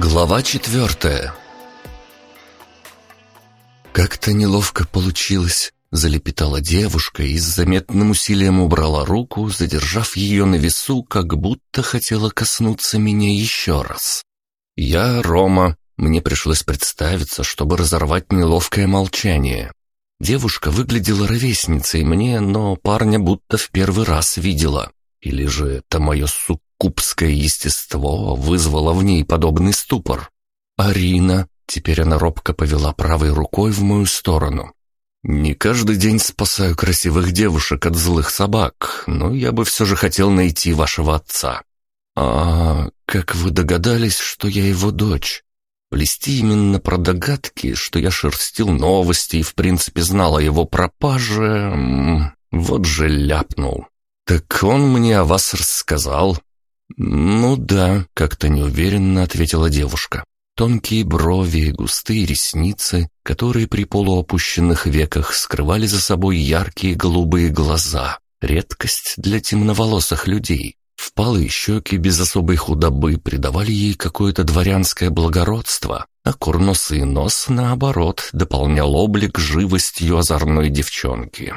Глава четвертая «Как-то неловко получилось», — залепетала девушка и с заметным усилием убрала руку, задержав ее на весу, как будто хотела коснуться меня еще раз. «Я Рома», — мне пришлось представиться, чтобы разорвать неловкое молчание. Девушка выглядела ровесницей мне, но парня будто в первый раз видела. Или же это мое суккубское естество вызвало в ней подобный ступор? «Арина», — теперь она робко повела правой рукой в мою сторону. «Не каждый день спасаю красивых девушек от злых собак, но я бы все же хотел найти вашего отца». «А как вы догадались, что я его дочь?» Плести именно про догадки, что я шерстил новости и в принципе знал о его пропаже... Вот же ляпнул. «Так он мне о вас рассказал». «Ну да», — как-то неуверенно ответила девушка. Тонкие брови, густые ресницы, которые при полуопущенных веках скрывали за собой яркие голубые глаза. Редкость для темноволосых людей. Впалые щеки без особой худобы придавали ей какое-то дворянское благородство, а курносый нос, наоборот, дополнял облик живостью озорной девчонки.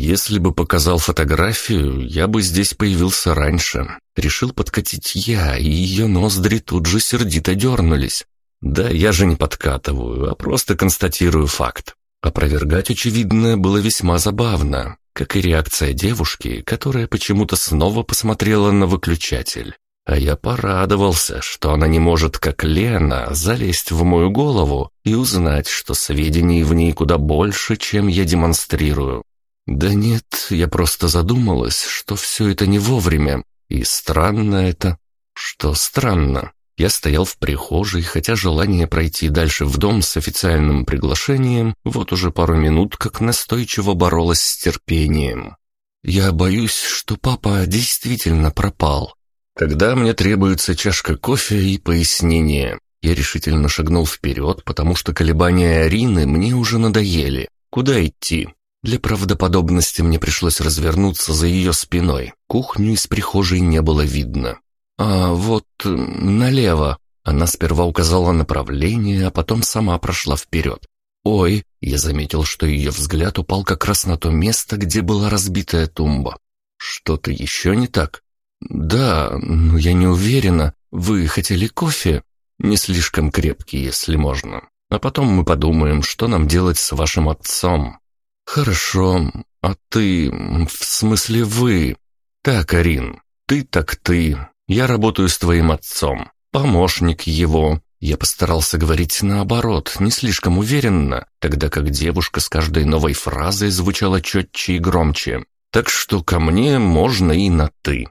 Если бы показал фотографию, я бы здесь появился раньше. Решил подкатить я, и ее ноздри тут же сердито дернулись. Да, я же не подкатываю, а просто констатирую факт. Опровергать очевидное было весьма забавно, как и реакция девушки, которая почему-то снова посмотрела на выключатель. А я порадовался, что она не может, как Лена, залезть в мою голову и узнать, что сведений в ней куда больше, чем я демонстрирую. Да нет, я просто задумалась, что все это не вовремя. И странно это. Что странно. Я стоял в прихожей, хотя желание пройти дальше в дом с официальным приглашением вот уже пару минут как настойчиво боролось с терпением. Я боюсь, что папа действительно пропал. Тогда мне требуется чашка кофе и пояснение. Я решительно шагнул вперед, потому что колебания Арины мне уже надоели. Куда идти? Для правдоподобности мне пришлось развернуться за ее спиной. Кухню из прихожей не было видно. «А вот налево». Она сперва указала направление, а потом сама прошла вперед. «Ой!» Я заметил, что ее взгляд упал как раз на то место, где была разбитая тумба. «Что-то еще не так?» «Да, но я не уверена. Вы хотели кофе?» «Не слишком крепкий, если можно. А потом мы подумаем, что нам делать с вашим отцом». «Хорошо. А ты... в смысле вы...» «Так, Арин, ты так ты. Я работаю с твоим отцом. Помощник его». Я постарался говорить наоборот, не слишком уверенно, тогда как девушка с каждой новой фразой звучала четче и громче. «Так что ко мне можно и на «ты».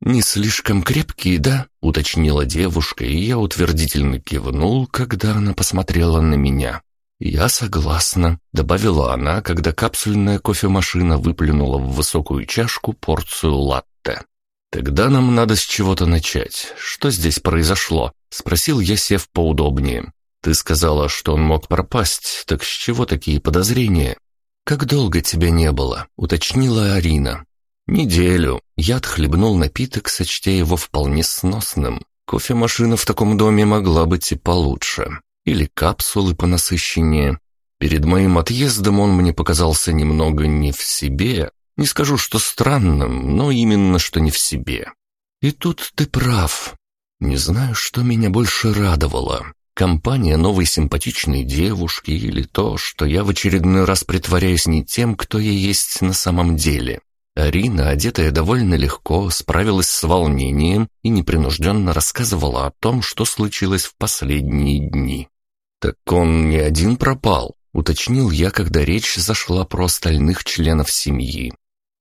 «Не слишком крепкий, да?» — уточнила девушка, и я утвердительно кивнул, когда она посмотрела на меня. «Я согласна», — добавила она, когда капсульная кофемашина выплюнула в высокую чашку порцию латте. «Тогда нам надо с чего-то начать. Что здесь произошло?» — спросил я, сев поудобнее. «Ты сказала, что он мог пропасть, так с чего такие подозрения?» «Как долго тебя не было?» — уточнила Арина. «Неделю». Я отхлебнул напиток, сочтя его вполне сносным. Кофемашина в таком доме могла быть и получше или капсулы понасыщеннее. Перед моим отъездом он мне показался немного не в себе. Не скажу, что странным, но именно что не в себе. И тут ты прав. Не знаю, что меня больше радовало. Компания новой симпатичной девушки или то, что я в очередной раз притворяюсь не тем, кто я есть на самом деле. Арина, одетая довольно легко, справилась с волнением и непринужденно рассказывала о том, что случилось в последние дни. «Так он не один пропал», — уточнил я, когда речь зашла про остальных членов семьи.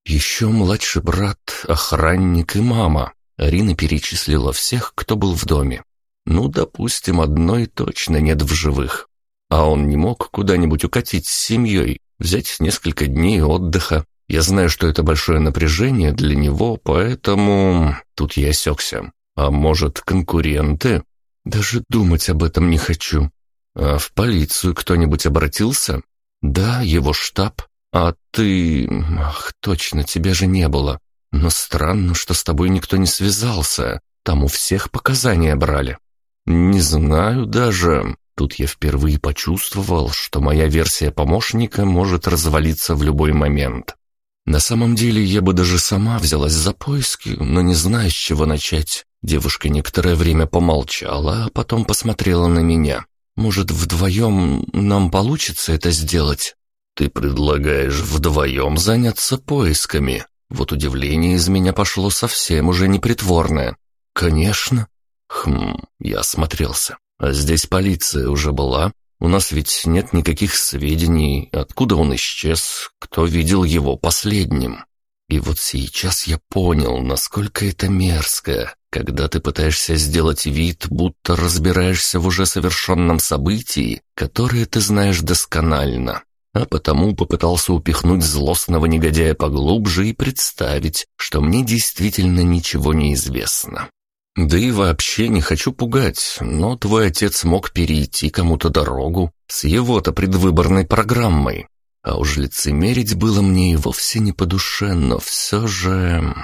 «Еще младший брат, охранник и мама». Арина перечислила всех, кто был в доме. «Ну, допустим, одной точно нет в живых. А он не мог куда-нибудь укатить с семьей, взять несколько дней отдыха. Я знаю, что это большое напряжение для него, поэтому...» Тут я осекся. «А может, конкуренты?» «Даже думать об этом не хочу. «А в полицию кто-нибудь обратился?» «Да, его штаб. А ты... Ах, точно, тебя же не было. Но странно, что с тобой никто не связался. Там у всех показания брали». «Не знаю даже. Тут я впервые почувствовал, что моя версия помощника может развалиться в любой момент. На самом деле я бы даже сама взялась за поиски, но не знаю, с чего начать. Девушка некоторое время помолчала, а потом посмотрела на меня. Может, вдвоем нам получится это сделать? Ты предлагаешь вдвоем заняться поисками? Вот удивление из меня пошло совсем уже непритворное. Конечно. Хм, я осмотрелся. А здесь полиция уже была. У нас ведь нет никаких сведений, откуда он исчез, кто видел его последним. И вот сейчас я понял, насколько это мерзко, когда ты пытаешься сделать вид, будто разбираешься в уже совершенном событии, которое ты знаешь досконально, а потому попытался упихнуть злостного негодяя поглубже и представить, что мне действительно ничего не известно. Да и вообще не хочу пугать, но твой отец мог перейти кому-то дорогу с его-то предвыборной программой. А уж лицемерить было мне и вовсе не по душе, но все же...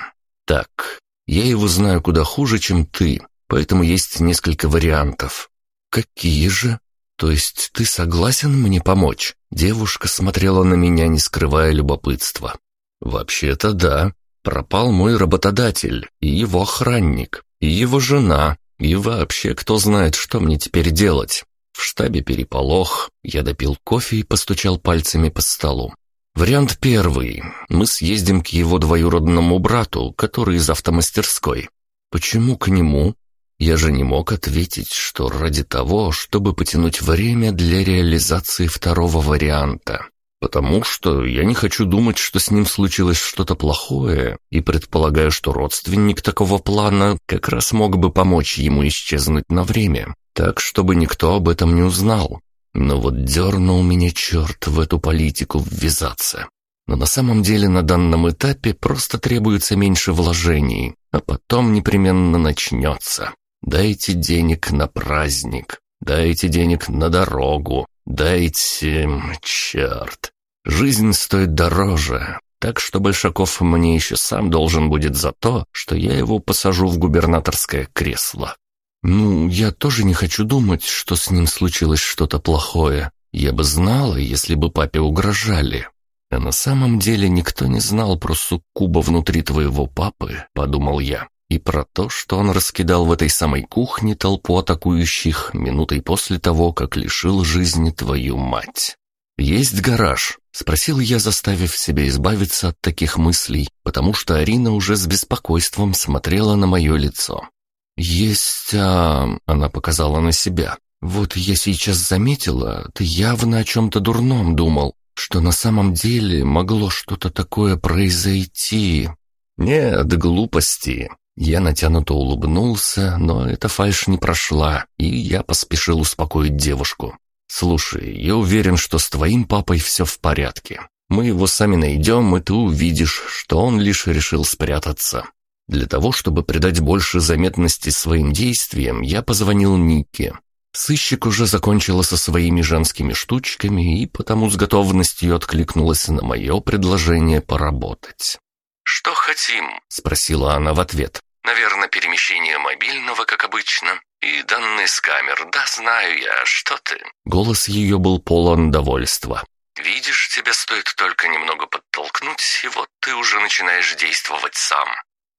Так, я его знаю куда хуже, чем ты, поэтому есть несколько вариантов. Какие же? То есть ты согласен мне помочь? Девушка смотрела на меня, не скрывая любопытства. Вообще-то да. Пропал мой работодатель и его охранник и его жена, и вообще кто знает, что мне теперь делать. В штабе переполох, я допил кофе и постучал пальцами по столу. Вариант первый. Мы съездим к его двоюродному брату, который из автомастерской. Почему к нему? Я же не мог ответить, что ради того, чтобы потянуть время для реализации второго варианта. Потому что я не хочу думать, что с ним случилось что-то плохое, и предполагаю, что родственник такого плана как раз мог бы помочь ему исчезнуть на время, так, чтобы никто об этом не узнал. Но вот дернул меня черт в эту политику ввязаться. Но на самом деле на данном этапе просто требуется меньше вложений, а потом непременно начнется. Дайте денег на праздник, дайте денег на дорогу, Дайте... черт. Жизнь стоит дороже, так что Большаков мне еще сам должен будет за то, что я его посажу в губернаторское кресло. Ну, я тоже не хочу думать, что с ним случилось что-то плохое. Я бы знала, если бы папе угрожали. А на самом деле никто не знал про суккуба внутри твоего папы, подумал я и про то, что он раскидал в этой самой кухне толпу атакующих минутой после того, как лишил жизни твою мать. «Есть гараж?» — спросил я, заставив себя избавиться от таких мыслей, потому что Арина уже с беспокойством смотрела на мое лицо. «Есть, а...» — она показала на себя. «Вот я сейчас заметила, ты явно о чем-то дурном думал, что на самом деле могло что-то такое произойти». «Нет, глупости. Я натянуто улыбнулся, но эта фальшь не прошла, и я поспешил успокоить девушку. «Слушай, я уверен, что с твоим папой все в порядке. Мы его сами найдем, и ты увидишь, что он лишь решил спрятаться». Для того, чтобы придать больше заметности своим действиям, я позвонил Нике. Сыщик уже закончила со своими женскими штучками и потому с готовностью откликнулась на мое предложение поработать. «Что хотим?» — спросила она в ответ. Наверное, перемещение мобильного, как обычно. И данные с камер. Да, знаю я, что ты». Голос ее был полон довольства. «Видишь, тебе стоит только немного подтолкнуть, и вот ты уже начинаешь действовать сам».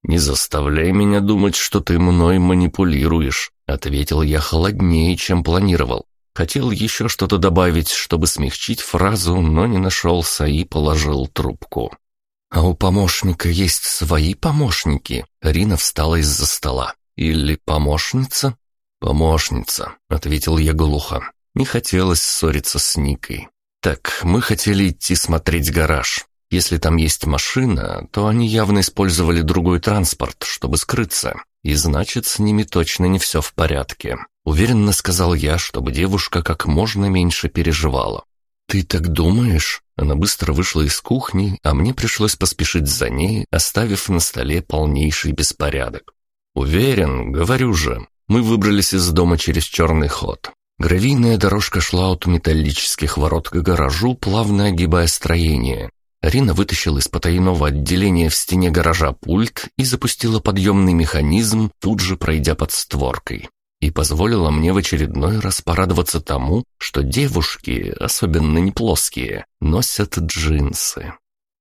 «Не заставляй меня думать, что ты мной манипулируешь», — ответил я холоднее, чем планировал. Хотел еще что-то добавить, чтобы смягчить фразу, но не нашелся и положил трубку. «А у помощника есть свои помощники?» Рина встала из-за стола. «Или помощница?» «Помощница», — ответил я глухо. Не хотелось ссориться с Никой. «Так, мы хотели идти смотреть гараж. Если там есть машина, то они явно использовали другой транспорт, чтобы скрыться. И значит, с ними точно не все в порядке». Уверенно сказал я, чтобы девушка как можно меньше переживала. «Ты так думаешь?» Она быстро вышла из кухни, а мне пришлось поспешить за ней, оставив на столе полнейший беспорядок. «Уверен, говорю же, мы выбрались из дома через черный ход. Гравийная дорожка шла от металлических ворот к гаражу, плавно огибая строение. Арина вытащила из потайного отделения в стене гаража пульт и запустила подъемный механизм, тут же пройдя под створкой. и позволила мне в очередной раз порадоваться тому, что девушки, особенно не плоские, носят джинсы.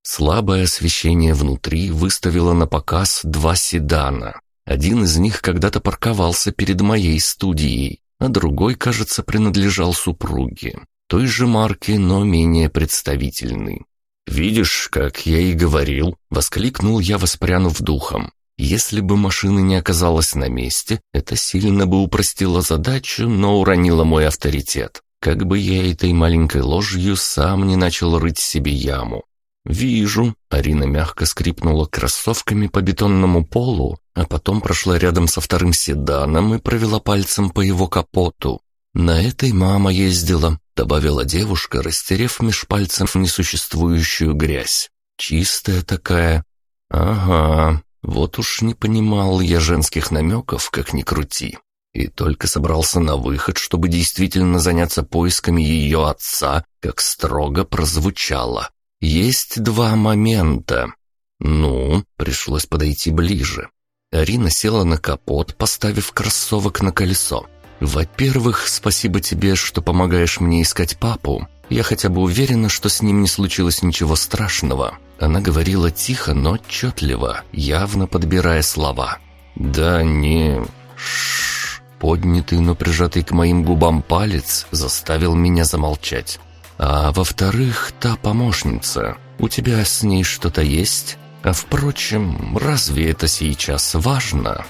Слабое освещение внутри выставило на показ два седана. Один из них когда-то парковался перед моей студией, а другой, кажется, принадлежал супруге. Той же марки, но менее представительный. «Видишь, как я и говорил», — воскликнул я, воспрянув духом. Если бы машина не оказалась на месте, это сильно бы упростило задачу, но уронило мой авторитет. Как бы я этой маленькой ложью сам не начал рыть себе яму. «Вижу». Арина мягко скрипнула кроссовками по бетонному полу, а потом прошла рядом со вторым седаном и провела пальцем по его капоту. «На этой мама ездила», — добавила девушка, растерев меж пальцев несуществующую грязь. «Чистая такая». «Ага, вот уж не понимал я женских намеков, как ни крути. И только собрался на выход, чтобы действительно заняться поисками ее отца, как строго прозвучало. Есть два момента. Ну, пришлось подойти ближе. Арина села на капот, поставив кроссовок на колесо. «Во-первых, спасибо тебе, что помогаешь мне искать папу. Я хотя бы уверена, что с ним не случилось ничего страшного». Она говорила тихо, но отчетливо, явно подбирая слова. «Да не... Шш. Поднятый, но прижатый к моим губам палец заставил меня замолчать. А во-вторых, та помощница. У тебя с ней что-то есть? А впрочем, разве это сейчас важно?»